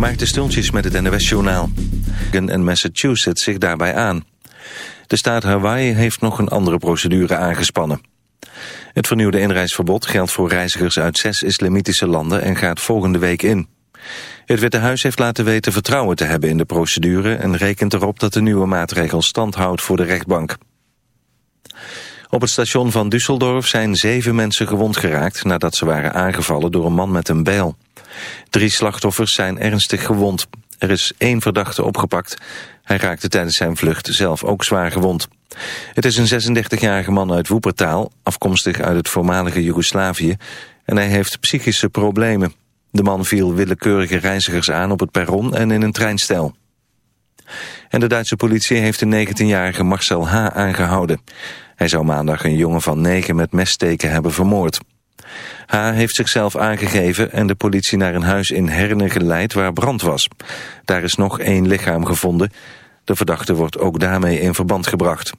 Maarten Stultjes met het NWS-journaal. En Massachusetts zich daarbij aan. De staat Hawaii heeft nog een andere procedure aangespannen. Het vernieuwde inreisverbod geldt voor reizigers uit zes islamitische landen en gaat volgende week in. Het Witte Huis heeft laten weten vertrouwen te hebben in de procedure... en rekent erop dat de nieuwe maatregel stand houdt voor de rechtbank. Op het station van Düsseldorf zijn zeven mensen gewond geraakt... nadat ze waren aangevallen door een man met een bijl. Drie slachtoffers zijn ernstig gewond. Er is één verdachte opgepakt. Hij raakte tijdens zijn vlucht zelf ook zwaar gewond. Het is een 36-jarige man uit Woepertaal, afkomstig uit het voormalige Joegoslavië... en hij heeft psychische problemen. De man viel willekeurige reizigers aan op het perron en in een treinstel. En de Duitse politie heeft de 19-jarige Marcel H. aangehouden. Hij zou maandag een jongen van negen met messteken hebben vermoord. H. heeft zichzelf aangegeven en de politie naar een huis in Herne geleid waar brand was. Daar is nog één lichaam gevonden. De verdachte wordt ook daarmee in verband gebracht.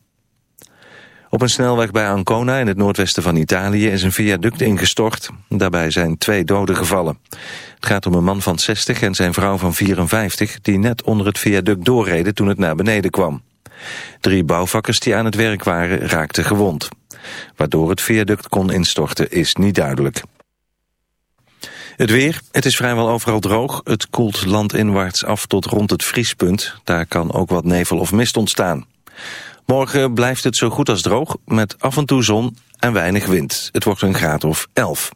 Op een snelweg bij Ancona in het noordwesten van Italië is een viaduct ingestort. Daarbij zijn twee doden gevallen. Het gaat om een man van 60 en zijn vrouw van 54 die net onder het viaduct doorreden toen het naar beneden kwam. Drie bouwvakkers die aan het werk waren raakten gewond. Waardoor het viaduct kon instorten is niet duidelijk. Het weer, het is vrijwel overal droog. Het koelt landinwaarts af tot rond het vriespunt. Daar kan ook wat nevel of mist ontstaan. Morgen blijft het zo goed als droog, met af en toe zon en weinig wind. Het wordt een graad of 11.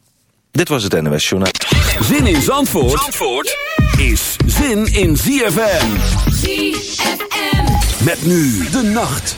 Dit was het NOS Journaal. Zin in Zandvoort, Zandvoort is zin in ZFM. ZFM. Met nu de nacht.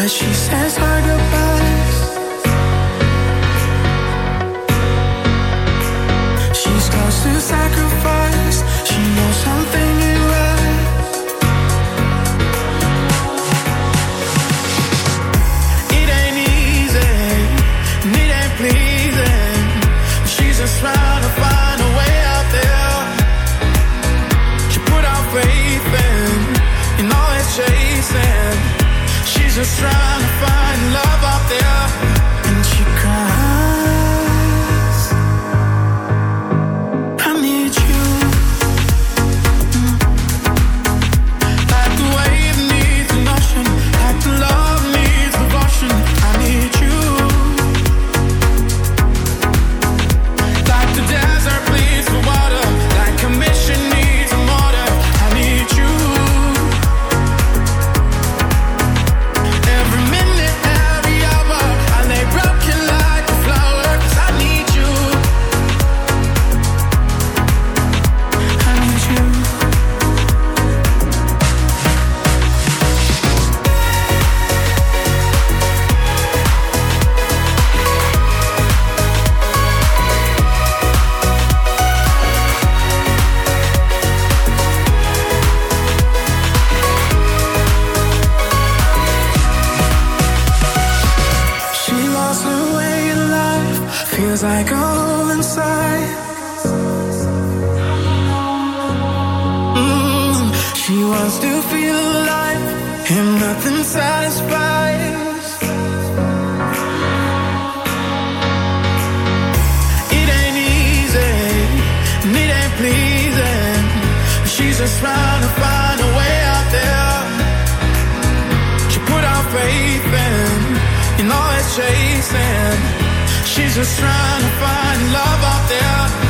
Cause she says hard to just trying to find a way out there. She put out faith in, you know it's chasing. She's just trying to find love out there.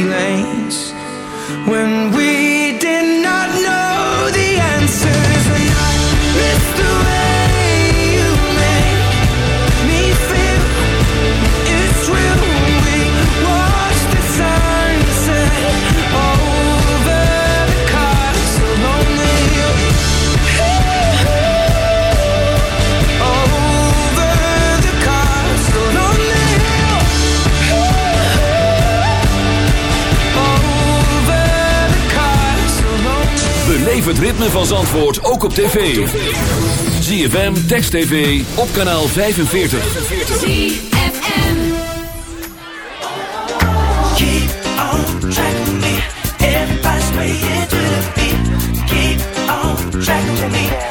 het ritme van Zandvoort ook op tv. ZFM, Text TV, op kanaal 45. ZFM Keep on track with me Everybody's way into the beat Keep on track with me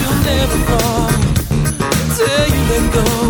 you'll never fall until you let go.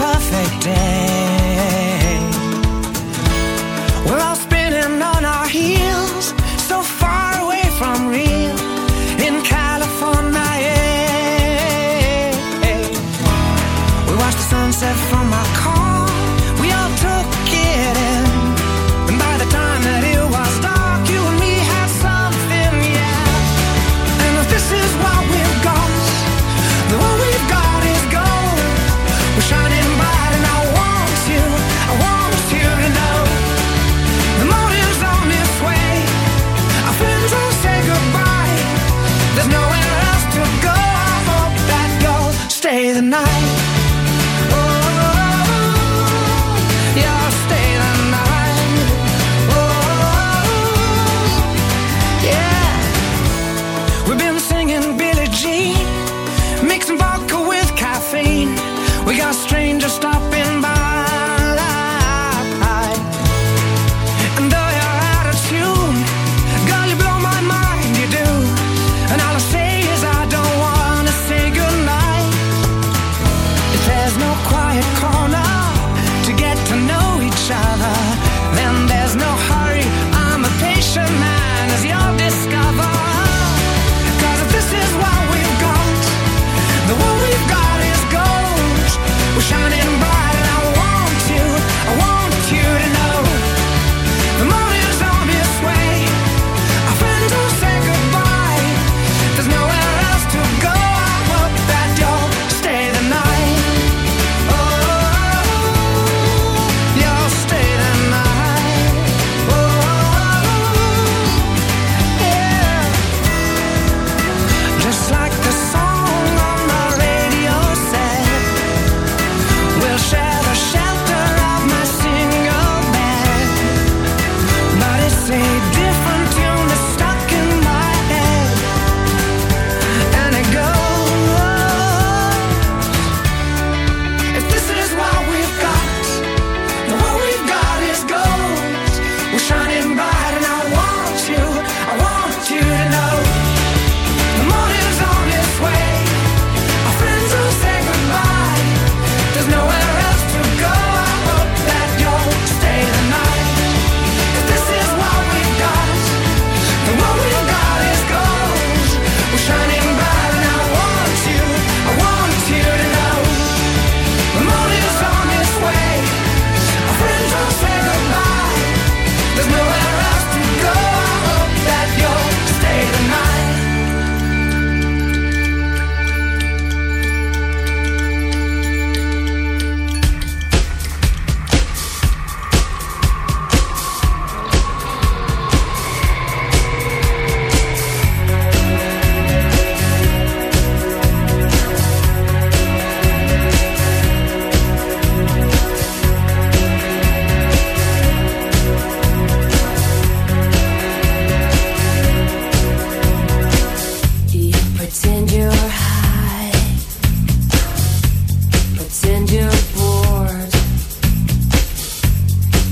Perfect day.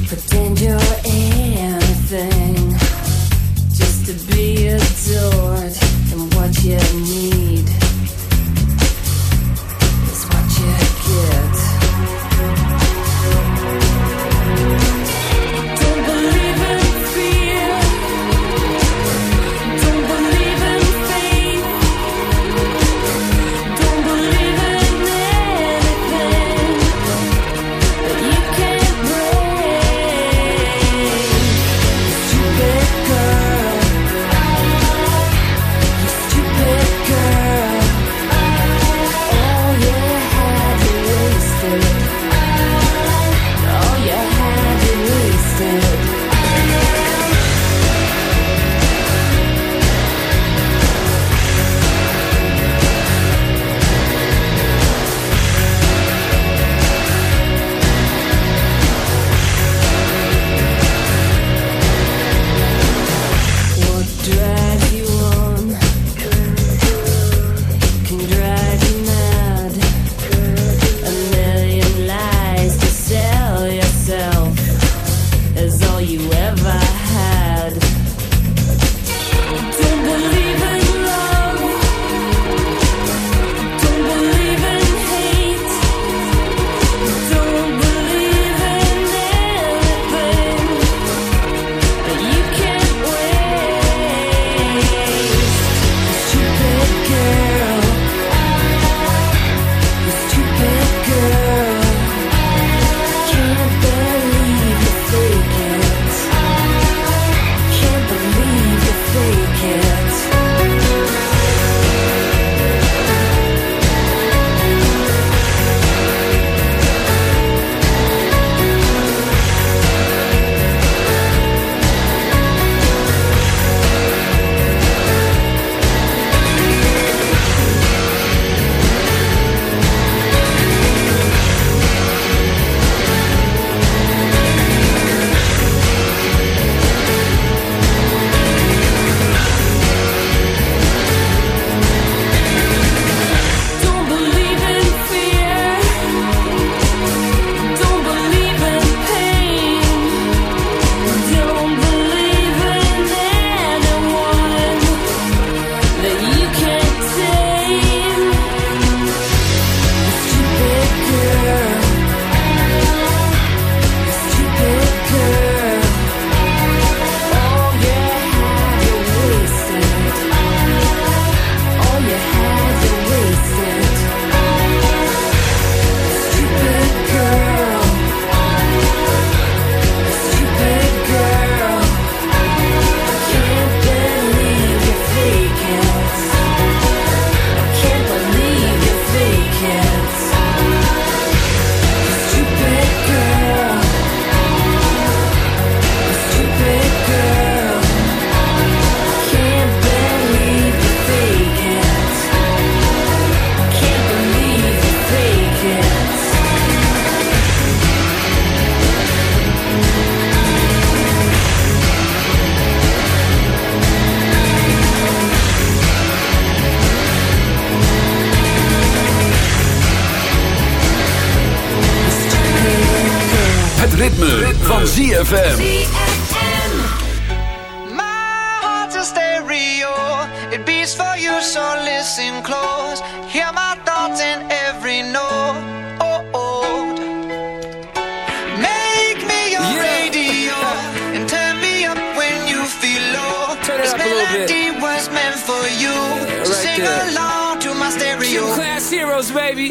Pretend you're anything. Just to be adored. And what you need Het ritme, van ZFM. My heart's a stereo. It beats for you, so listen close. Hear my thoughts in every note. Oh, oh. Make me your Yeah. radio and turn me up when you feel low. Turn it this up a little bit. melody was meant for you. so right sing there. along to my stereo. Gym class heroes, baby.